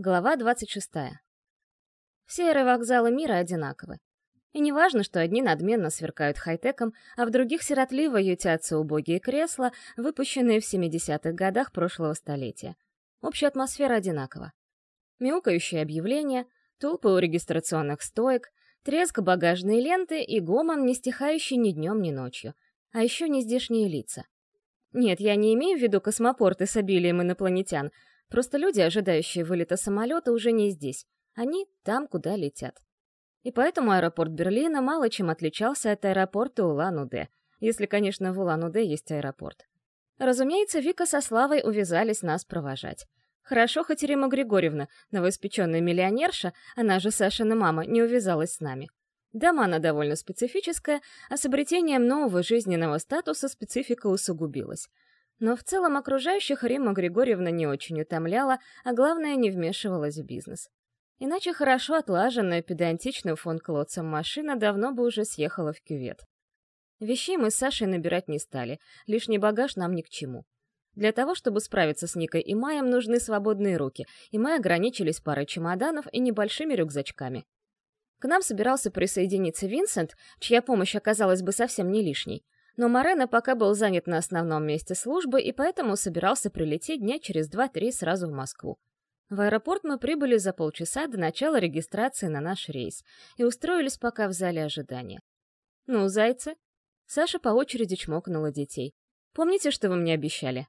Глава 26. Все аэровокзалы мира одинаковы. И не важно, что одни надменно сверкают хай-теком, а в других сиротливо ютятся убогие кресла, выпущенные в 70-х годах прошлого столетия. Общая атмосфера одинакова. Мяукающие объявления, толпы у регистрационных стоек, треск багажной ленты и гомон, не стихающий ни днем, ни ночью. А еще нездешние лица. Нет, я не имею в виду космопорты с обилием инопланетян, Просто люди, ожидающие вылета самолета, уже не здесь. Они там, куда летят. И поэтому аэропорт Берлина мало чем отличался от аэропорта Улан-Удэ, если, конечно, в Улан-Удэ есть аэропорт. Разумеется, Вика со Славой увязались нас провожать. Хорошо, хоть Рима Григорьевна, новоиспеченная миллионерша, она же Сашина мама, не увязалась с нами. Дома она довольно специфическая, а с обретением нового жизненного статуса специфика усугубилась — но в целом окружающих Римма Григорьевна не очень утомляла, а главное, не вмешивалась в бизнес. Иначе хорошо отлаженная педантичным фон Клотцем машина давно бы уже съехала в кювет. Вещей мы с Сашей набирать не стали, лишний багаж нам ни к чему. Для того, чтобы справиться с Никой и Маем, нужны свободные руки, и мы ограничились парой чемоданов и небольшими рюкзачками. К нам собирался присоединиться Винсент, чья помощь оказалась бы совсем не лишней — но Морено пока был занят на основном месте службы и поэтому собирался прилететь дня через два-три сразу в Москву. В аэропорт мы прибыли за полчаса до начала регистрации на наш рейс и устроились пока в зале ожидания. «Ну, зайцы?» Саша по очереди чмокнула детей. «Помните, что вы мне обещали?»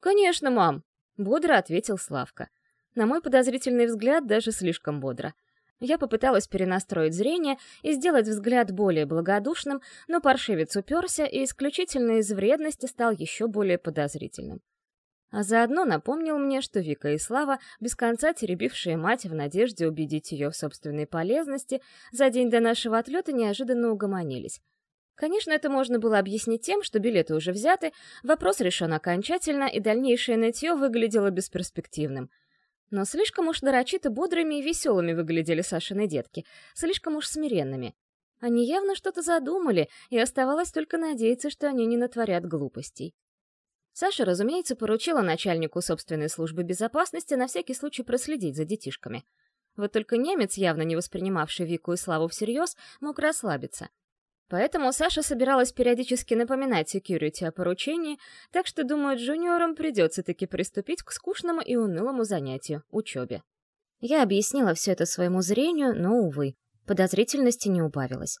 «Конечно, мам!» — бодро ответил Славка. На мой подозрительный взгляд, даже слишком бодро — я попыталась перенастроить зрение и сделать взгляд более благодушным, но паршивец уперся и исключительно из вредности стал еще более подозрительным. А заодно напомнил мне, что Вика и Слава, без конца теребившие мать в надежде убедить ее в собственной полезности, за день до нашего отлета неожиданно угомонились. Конечно, это можно было объяснить тем, что билеты уже взяты, вопрос решен окончательно, и дальнейшее нытье выглядело бесперспективным — но слишком уж нарочито бодрыми и веселыми выглядели Сашины детки, слишком уж смиренными. Они явно что-то задумали, и оставалось только надеяться, что они не натворят глупостей. Саша, разумеется, поручила начальнику собственной службы безопасности на всякий случай проследить за детишками. Вот только немец, явно не воспринимавший Вику и Славу всерьез, мог расслабиться — Поэтому Саша собиралась периодически напоминать секьюрити о поручении, так что, думаю, джуниорам придется таки приступить к скучному и унылому занятию — учебе. Я объяснила все это своему зрению, но, увы, подозрительности не убавилось.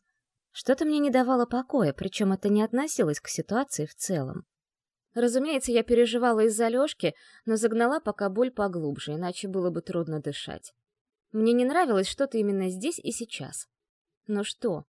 Что-то мне не давало покоя, причем это не относилось к ситуации в целом. Разумеется, я переживала из-за Лёшки, но загнала пока боль поглубже, иначе было бы трудно дышать. Мне не нравилось что-то именно здесь и сейчас. Но что?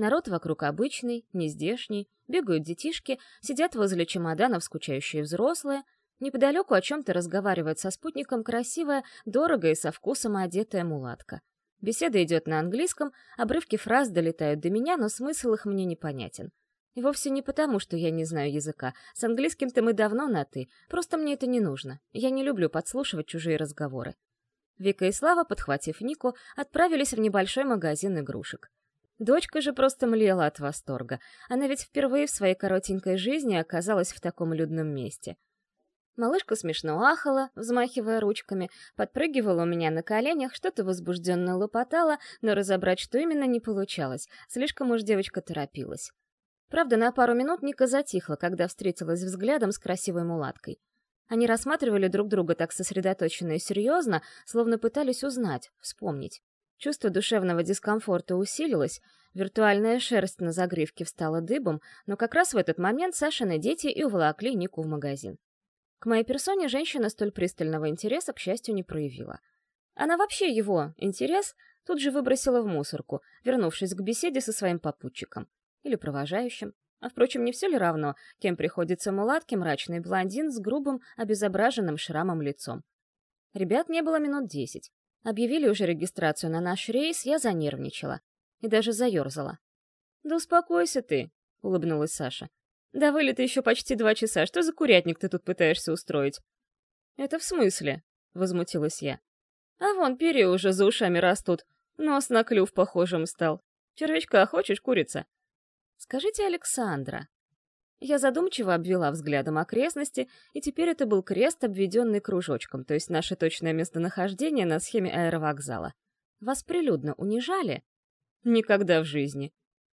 Народ вокруг обычный, нездешний, бегают детишки, сидят возле чемоданов скучающие взрослые, неподалеку о чем-то разговаривает со спутником красивая, дорого и со вкусом одетая мулатка. Беседа идет на английском, обрывки фраз долетают до меня, но смысл их мне непонятен. И вовсе не потому, что я не знаю языка. С английским-то мы давно на «ты», просто мне это не нужно. Я не люблю подслушивать чужие разговоры. Вика и Слава, подхватив Нику, отправились в небольшой магазин игрушек. Дочка же просто млела от восторга. Она ведь впервые в своей коротенькой жизни оказалась в таком людном месте. Малышка смешно ахала, взмахивая ручками, подпрыгивала у меня на коленях, что-то возбужденно лопотала, но разобрать, что именно, не получалось. Слишком уж девочка торопилась. Правда, на пару минут Ника затихла, когда встретилась взглядом с красивой мулаткой. Они рассматривали друг друга так сосредоточенно и серьезно, словно пытались узнать, вспомнить. Чувство душевного дискомфорта усилилось, виртуальная шерсть на загривке встала дыбом, но как раз в этот момент Сашины дети и уволокли Нику в магазин. К моей персоне женщина столь пристального интереса, к счастью, не проявила. Она вообще его интерес тут же выбросила в мусорку, вернувшись к беседе со своим попутчиком. Или провожающим. А впрочем, не все ли равно, кем приходится мулатке мрачный блондин с грубым, обезображенным шрамом лицом. Ребят не было минут десять. Объявили уже регистрацию на наш рейс, я занервничала. И даже заерзала. «Да успокойся ты», — улыбнулась Саша. «До вылета еще почти два часа. Что за курятник ты тут пытаешься устроить?» «Это в смысле?» — возмутилась я. «А вон перья уже за ушами растут. Нос на клюв похожим стал. Червячка хочешь, курица?» «Скажите, Александра». Я задумчиво обвела взглядом окрестности, и теперь это был крест, обведенный кружочком, то есть наше точное местонахождение на схеме аэровокзала. Вас прилюдно унижали? Никогда в жизни.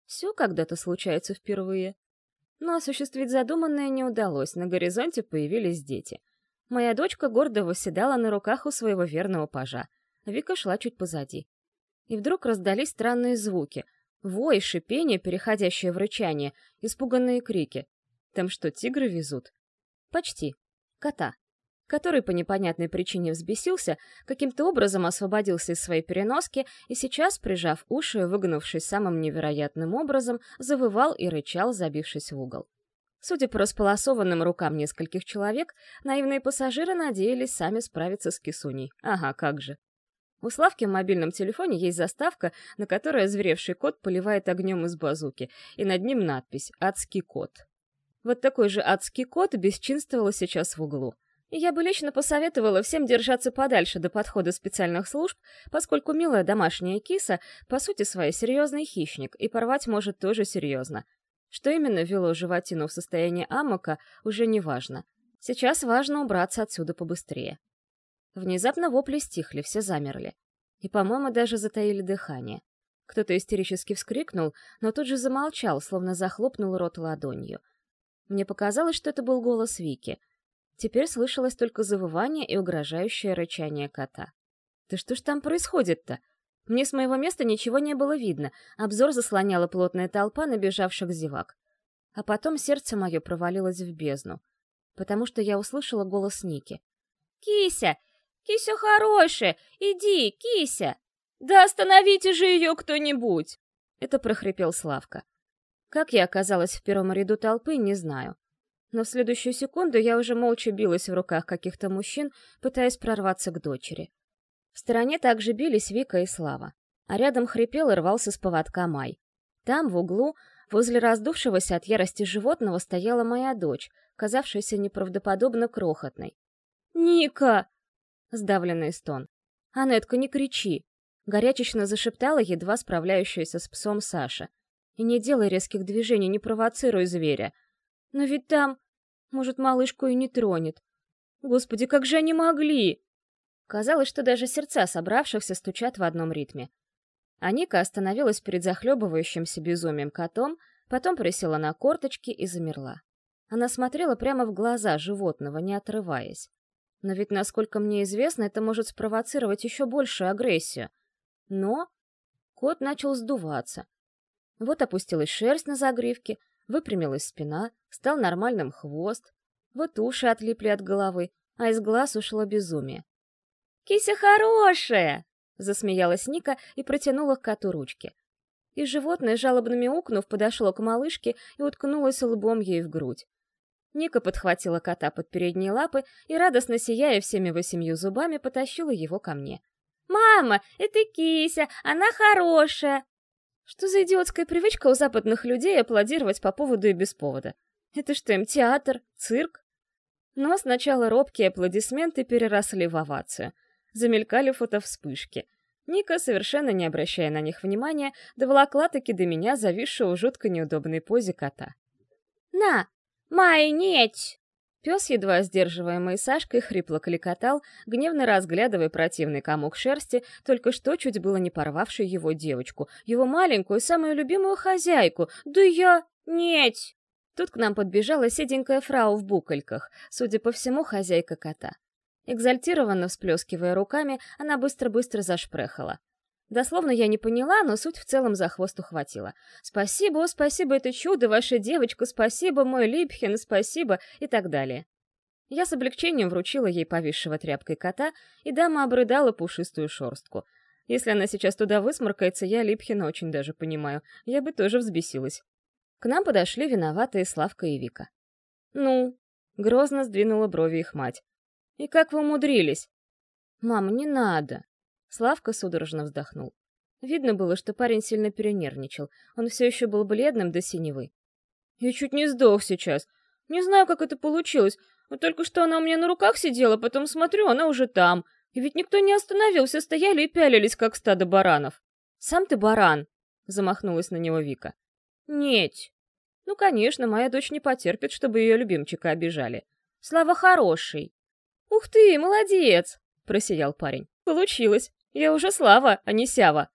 Все когда-то случается впервые. Но осуществить задуманное не удалось, на горизонте появились дети. Моя дочка гордо восседала на руках у своего верного пажа. Вика шла чуть позади. И вдруг раздались странные звуки. Вой, шипение, переходящее в рычание, испуганные крики. Там что, тигры везут? Почти. Кота. Который по непонятной причине взбесился, каким-то образом освободился из своей переноски и сейчас, прижав уши выгнувшись самым невероятным образом, завывал и рычал, забившись в угол. Судя по располосованным рукам нескольких человек, наивные пассажиры надеялись сами справиться с кисуней. Ага, как же. У Славки в мобильном телефоне есть заставка, на которой озверевший кот поливает огнем из базуки, и над ним надпись «Адский кот». Вот такой же адский кот бесчинствовал сейчас в углу. Я бы лично посоветовала всем держаться подальше до подхода специальных служб, поскольку милая домашняя киса по сути своей серьезный хищник, и порвать может тоже серьезно. Что именно ввело животину в состояние амока, уже не важно. Сейчас важно убраться отсюда побыстрее. Внезапно вопли стихли, все замерли. И, по-моему, даже затаили дыхание. Кто-то истерически вскрикнул, но тут же замолчал, словно захлопнул рот ладонью — мне показалось, что это был голос Вики. Теперь слышалось только завывание и угрожающее рычание кота. «Да что ж там происходит-то?» Мне с моего места ничего не было видно, обзор заслоняла плотная толпа набежавших зевак. А потом сердце мое провалилось в бездну, потому что я услышала голос Ники. «Кися! Кися хорошая! Иди, Кися! Да остановите же ее кто-нибудь!» Это прохрипел Славка. Как я оказалась в первом ряду толпы, не знаю. Но в следующую секунду я уже молча билась в руках каких-то мужчин, пытаясь прорваться к дочери. В стороне также бились Вика и Слава, а рядом хрипел и рвался с поводка Май. Там, в углу, возле раздувшегося от ярости животного, стояла моя дочь, казавшаяся неправдоподобно крохотной. «Ника!» — сдавленный стон. «Анетка, не кричи!» — горячечно зашептала едва справляющаяся с псом Саша — и не делай резких движений, не провоцируй зверя. Но ведь там... Может, малышку и не тронет. Господи, как же они могли! Казалось, что даже сердца собравшихся стучат в одном ритме. А Ника остановилась перед захлебывающимся безумием котом, потом присела на корточки и замерла. Она смотрела прямо в глаза животного, не отрываясь. Но ведь, насколько мне известно, это может спровоцировать еще большую агрессию. Но кот начал сдуваться, вот опустилась шерсть на загривке, выпрямилась спина, стал нормальным хвост. Вот уши отлипли от головы, а из глаз ушло безумие. «Кися хорошая!» — засмеялась Ника и протянула к коту ручки. И животное, жалобно мяукнув, подошло к малышке и уткнулось лбом ей в грудь. Ника подхватила кота под передние лапы и, радостно сияя всеми восемью зубами, потащила его ко мне. «Мама, это кися, она хорошая!» Что за идиотская привычка у западных людей аплодировать по поводу и без повода? Это что им, театр? Цирк? Но сначала робкие аплодисменты переросли в овацию. Замелькали фотовспышки. Ника, совершенно не обращая на них внимания, доволокла-таки до меня зависшего в жутко неудобной позе кота. «На, май, нет!» Пес, едва сдерживаемый Сашкой, хрипло кликотал, гневно разглядывая противный комок шерсти, только что чуть было не порвавший его девочку, его маленькую, самую любимую хозяйку. «Да я... нет!» Тут к нам подбежала седенькая фрау в букольках, судя по всему, хозяйка кота. Экзальтированно всплескивая руками, она быстро-быстро зашпрехала. Дословно я не поняла, но суть в целом за хвост ухватила. «Спасибо, спасибо, это чудо, ваша девочка, спасибо, мой Липхен, спасибо» и так далее. Я с облегчением вручила ей повисшего тряпкой кота, и дама обрыдала пушистую шорстку. Если она сейчас туда высморкается, я Липхена очень даже понимаю. Я бы тоже взбесилась. К нам подошли виноватые Славка и Вика. «Ну?» — грозно сдвинула брови их мать. «И как вы умудрились?» «Мам, не надо!» Славка судорожно вздохнул. Видно было, что парень сильно перенервничал. Он все еще был бледным до синевы. «Я чуть не сдох сейчас. Не знаю, как это получилось. Но только что она у меня на руках сидела, потом смотрю, она уже там. И ведь никто не остановился, стояли и пялились, как стадо баранов. «Сам ты баран!» — замахнулась на него Вика. «Нет. Ну конечно, моя дочь не потерпит, чтобы ее любимчика обижали. Слава хороший. Ух ты, молодец! Просиял парень. Получилось. Я уже Слава, а не Сява.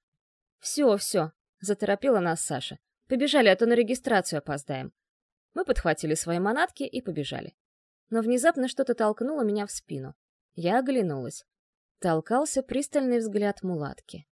Все, все, заторопила нас Саша. Побежали, а то на регистрацию опоздаем. Мы подхватили свои манатки и побежали. Но внезапно что-то толкнуло меня в спину. Я оглянулась. Толкался пристальный взгляд мулатки.